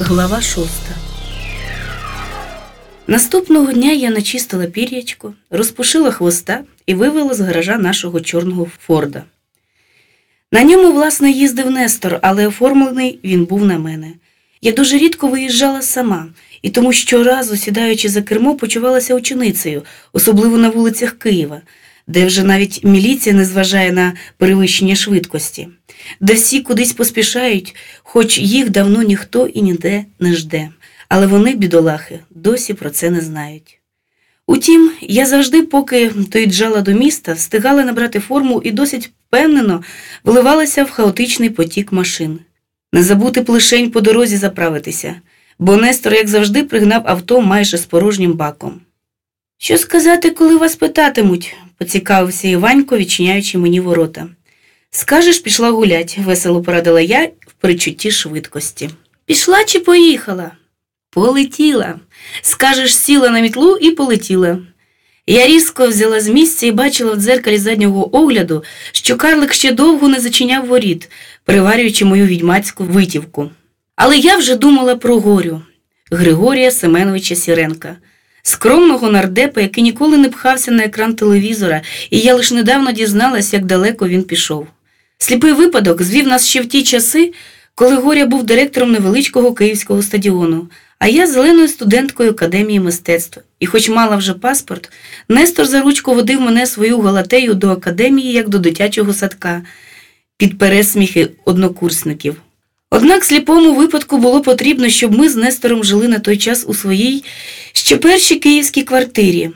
Глава шоста. Наступного дня я начистила пір'ячко, розпушила хвоста і вивела з гаража нашого чорного Форда. На ньому, власне, їздив Нестор, але оформлений він був на мене. Я дуже рідко виїжджала сама, і тому щоразу, сідаючи за кермо, почувалася ученицею, особливо на вулицях Києва, де вже навіть міліція не зважає на перевищення швидкості, де всі кудись поспішають, хоч їх давно ніхто і ніде не жде. Але вони, бідолахи, досі про це не знають. Утім, я завжди, поки доїжджала до міста, встигала набрати форму і досить впевнено вливалася в хаотичний потік машин. Не забути плишень по дорозі заправитися, бо Нестор, як завжди, пригнав авто майже з порожнім баком. Що сказати, коли вас питатимуть? поцікавився Іванько, відчиняючи мені ворота. Скажеш, пішла гулять, весело порадила я в перечутті швидкості. Пішла чи поїхала? Полетіла. Скажеш, сіла на мітлу і полетіла. Я різко взяла з місця і бачила в дзеркалі заднього огляду, що Карлик ще довго не зачиняв воріт, переварюючи мою відьмацьку витівку. Але я вже думала про горю Григорія Семеновича Сіренка, скромного нардепа, який ніколи не пхався на екран телевізора, і я лише недавно дізналась, як далеко він пішов. Сліпий випадок звів нас ще в ті часи, коли Горя був директором невеличкого київського стадіону, а я зеленою студенткою академії мистецтв. І, хоч мала вже паспорт, Нестор за ручку водив мене свою галатею до академії, як до дитячого садка, під пересміхи однокурсників. Однак сліпому випадку було потрібно, щоб ми з Нестором жили на той час у своїй ще першій київській квартирі,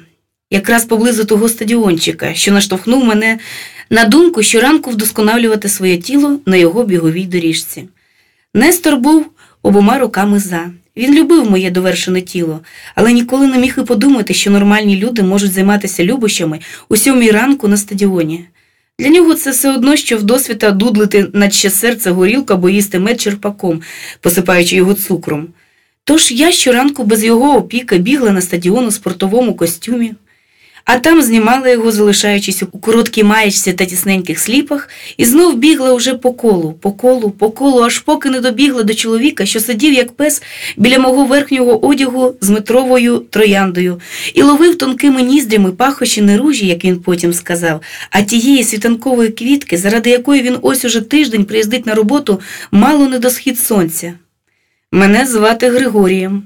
якраз поблизу того стадіончика, що наштовхнув мене на думку щоранку вдосконалювати своє тіло на його біговій доріжці. Нестор був обома руками за. Він любив моє довершене тіло, але ніколи не міг і подумати, що нормальні люди можуть займатися любощами у сьомій ранку на стадіоні. Для нього це все одно, що вдосвіта дудлити наче серце горілка або їсти мед черпаком, посипаючи його цукром. Тож я щоранку без його опіки бігла на стадіон у спортовому костюмі а там знімала його, залишаючись у короткій маєчці та тісненьких сліпах, і знов бігла уже по колу, по колу, по колу, аж поки не добігла до чоловіка, що сидів, як пес, біля мого верхнього одягу з метровою трояндою, і ловив тонкими ніздрями пахощі не ружі, як він потім сказав, а тієї світанкової квітки, заради якої він ось уже тиждень приїздить на роботу, мало не до схід сонця. Мене звати Григорієм,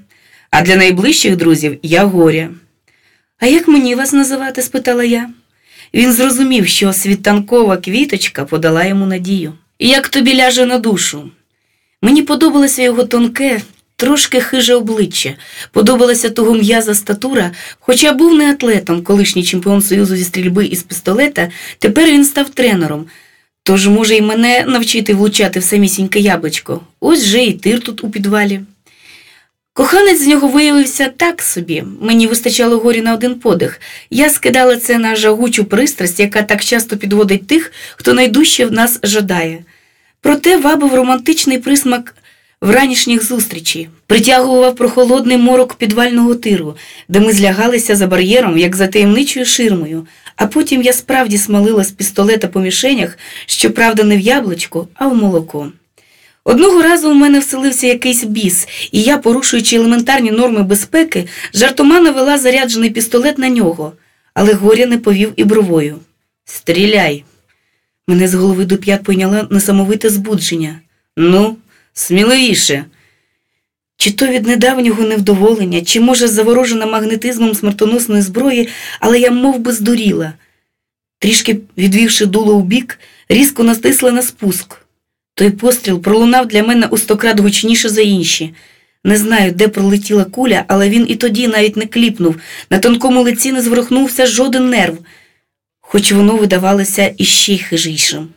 а для найближчих друзів я горя. А як мені вас називати? спитала я. Він зрозумів, що світанкова квіточка подала йому надію. Як тобі ляже на душу? Мені подобалося його тонке, трошки хиже обличчя, подобалася того м'яза статура, хоча був не атлетом, колишній чемпіон Союзу зі стрільби із пістолета, тепер він став тренером. Тож може й мене навчити влучати в самісіньке яблучко. Ось же і тир тут у підвалі. Коханець з нього виявився так собі, мені вистачало горі на один подих. Я скидала це на жагучу пристрасть, яка так часто підводить тих, хто найдужче в нас жадає. Проте вабив романтичний присмак вранішніх зустрічей, притягував прохолодний морок підвального тиру, де ми злягалися за бар'єром, як за таємничою ширмою, а потім я справді смалила з пістолета по мішенях, щоправда, не в яблучко, а в молоко. Одного разу у мене вселився якийсь біс, і я, порушуючи елементарні норми безпеки, жартома навела заряджений пістолет на нього, але горя не повів і бровою. Стріляй. Мене з голови до п'ят пойняло несамовите збудження. Ну, сміливіше. Чи то від недавнього невдоволення, чи, може, заворожена магнетизмом смертоносної зброї, але я мов би, здуріла. Трішки відвівши дуло у бік, різко настисла на спуск. Той постріл пролунав для мене у стократ гучніше за інші. Не знаю, де пролетіла куля, але він і тоді навіть не кліпнув, на тонкому лиці не зворухнувся жоден нерв, хоч воно видавалося іще хижішим.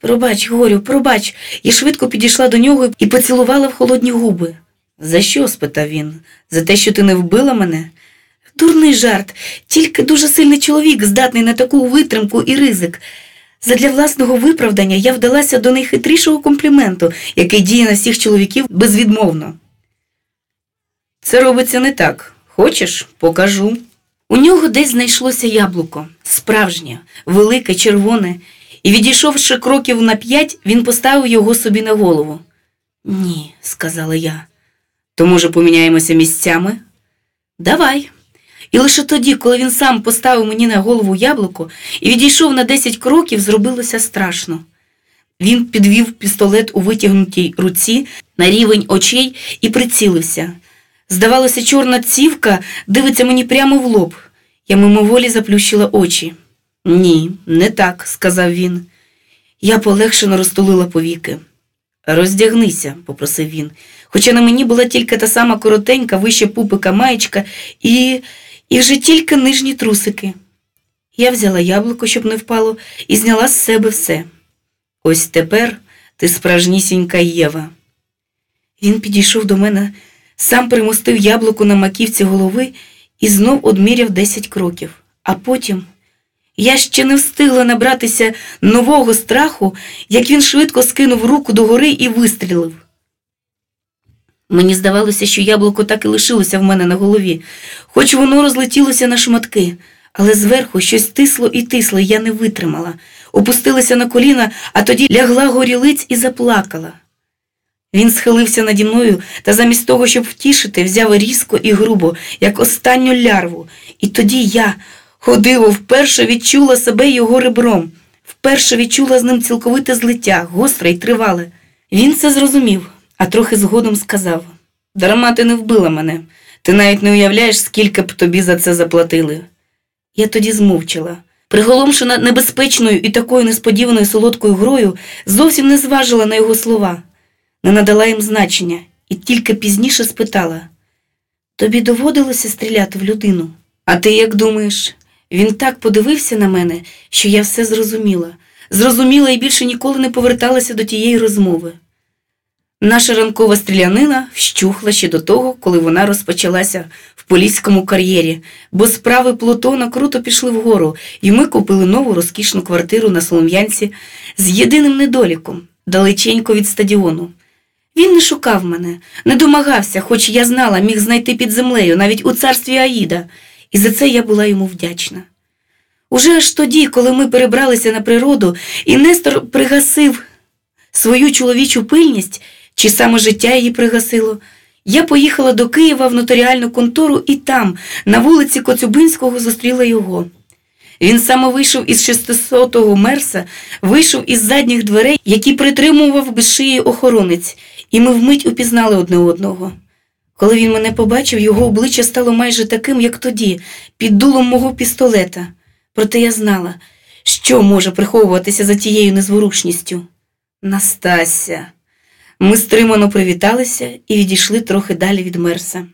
Пробач, Горю, пробач, я швидко підійшла до нього і поцілувала в холодні губи. За що? спитав він. За те, що ти не вбила мене? Дурний жарт, тільки дуже сильний чоловік, здатний на таку витримку і ризик. Задля власного виправдання я вдалася до найхитрішого компліменту, який діє на всіх чоловіків безвідмовно. Це робиться не так. Хочеш, покажу. У нього десь знайшлося яблуко, справжнє, велике, червоне, і, відійшовши кроків на п'ять, він поставив його собі на голову. Ні, сказала я. То, може, поміняємося місцями? Давай. І лише тоді, коли він сам поставив мені на голову яблуко і відійшов на 10 кроків, зробилося страшно. Він підвів пістолет у витягнутій руці на рівень очей і прицілився. Здавалося, чорна цівка дивиться мені прямо в лоб. Я мимоволі заплющила очі. Ні, не так, сказав він. Я полегшено розтулила повіки. Роздягнися, попросив він, хоча на мені була тільки та сама коротенька, вище пупика маєчка і, і вже тільки нижні трусики. Я взяла яблуко, щоб не впало, і зняла з себе все. Ось тепер ти справжнісінька Єва. Він підійшов до мене, сам примостив яблуко на маківці голови і знов одміряв десять кроків, а потім. Я ще не встигла набратися нового страху, як він швидко скинув руку догори і вистрілив. Мені здавалося, що яблуко так і лишилося в мене на голові, хоч воно розлетілося на шматки, але зверху щось тисло і тисло, я не витримала, опустилася на коліна, а тоді лягла горілиць і заплакала. Він схилився наді мною та замість того, щоб втішити, взяв різко і грубо, як останню лярву, і тоді я. Ходиво, вперше відчула себе його ребром, вперше відчула з ним цілковите злиття, гостре й тривале. Він це зрозумів, а трохи згодом сказав Дарма ти не вбила мене, ти навіть не уявляєш, скільки б тобі за це заплатили. Я тоді змовчала. Приголомшена небезпечною і такою несподіваною солодкою грою, зовсім не зважила на його слова, не надала їм значення і тільки пізніше спитала Тобі доводилося стріляти в людину? А ти як думаєш? Він так подивився на мене, що я все зрозуміла, зрозуміла і більше ніколи не поверталася до тієї розмови. Наша ранкова стрілянина вщухла ще до того, коли вона розпочалася в поліському кар'єрі, бо справи Плутона круто пішли вгору, і ми купили нову розкішну квартиру на Солом'янці з єдиним недоліком далеченько від стадіону. Він не шукав мене, не домагався, хоч я знала, міг знайти під землею, навіть у царстві Аїда і за це я була йому вдячна. Уже аж тоді, коли ми перебралися на природу, і Нестор пригасив свою чоловічу пильність, чи саме життя її пригасило, я поїхала до Києва в нотаріальну контору і там, на вулиці Коцюбинського, зустріла його. Він саме вийшов із 600-го мерса, вийшов із задніх дверей, які притримував без шиї охоронець, і ми вмить упізнали одне одного. Коли він мене побачив, його обличчя стало майже таким, як тоді, під дулом мого пістолета. Проте я знала, що може приховуватися за тією незворушністю. Настася. Ми стримано привіталися і відійшли трохи далі від мерса.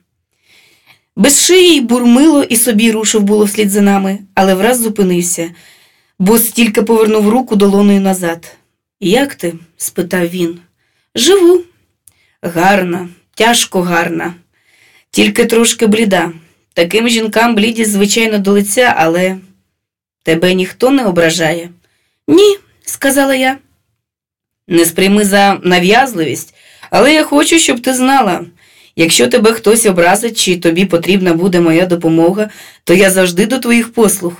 Без шиї й бурмило і собі рушив було вслід за нами, але враз зупинився, бо стільки повернув руку долоною назад. Як ти? спитав він. Живу. Гарна, тяжко гарна, тільки трошки бліда. Таким жінкам блідість, звичайно, до лиця, але тебе ніхто не ображає? Ні, сказала я. Не сприйми за нав'язливість, але я хочу, щоб ти знала. Якщо тебе хтось образить, чи тобі потрібна буде моя допомога, то я завжди до твоїх послуг.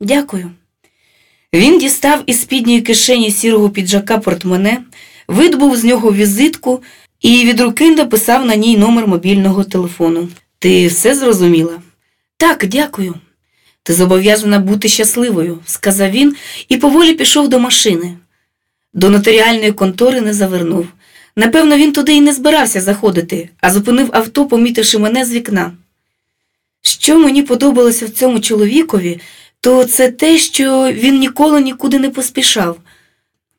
Дякую. Він дістав із спідньої кишені сірого піджака портмоне, видобув з нього візитку і від руки написав на ній номер мобільного телефону. Ти все зрозуміла? Так, дякую. Ти зобов'язана бути щасливою, сказав він і поволі пішов до машини. До нотаріальної контори не завернув. Напевно, він туди і не збирався заходити, а зупинив авто, помітивши мене з вікна. Що мені подобалося в цьому чоловікові, то це те, що він ніколи нікуди не поспішав.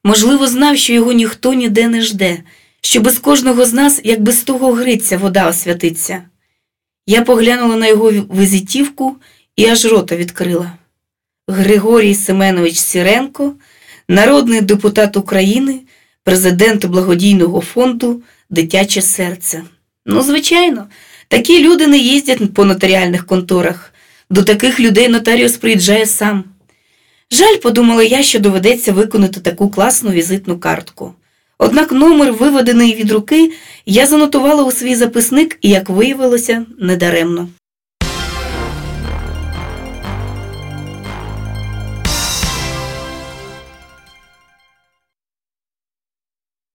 Можливо, знав, що його ніхто ніде не жде що без кожного з нас, як без того гриця, вода освятиться. Я поглянула на його визитівку і аж рота відкрила. Григорій Семенович Сіренко, народний депутат України, президент благодійного фонду Дитяче серце. Ну, звичайно, такі люди не їздять по нотаріальних конторах. До таких людей нотаріус приїжджає сам. Жаль, подумала я, що доведеться виконати таку класну візитну картку. Однак номер, виведений від руки, я занотувала у свій записник і, як виявилося, недаремно.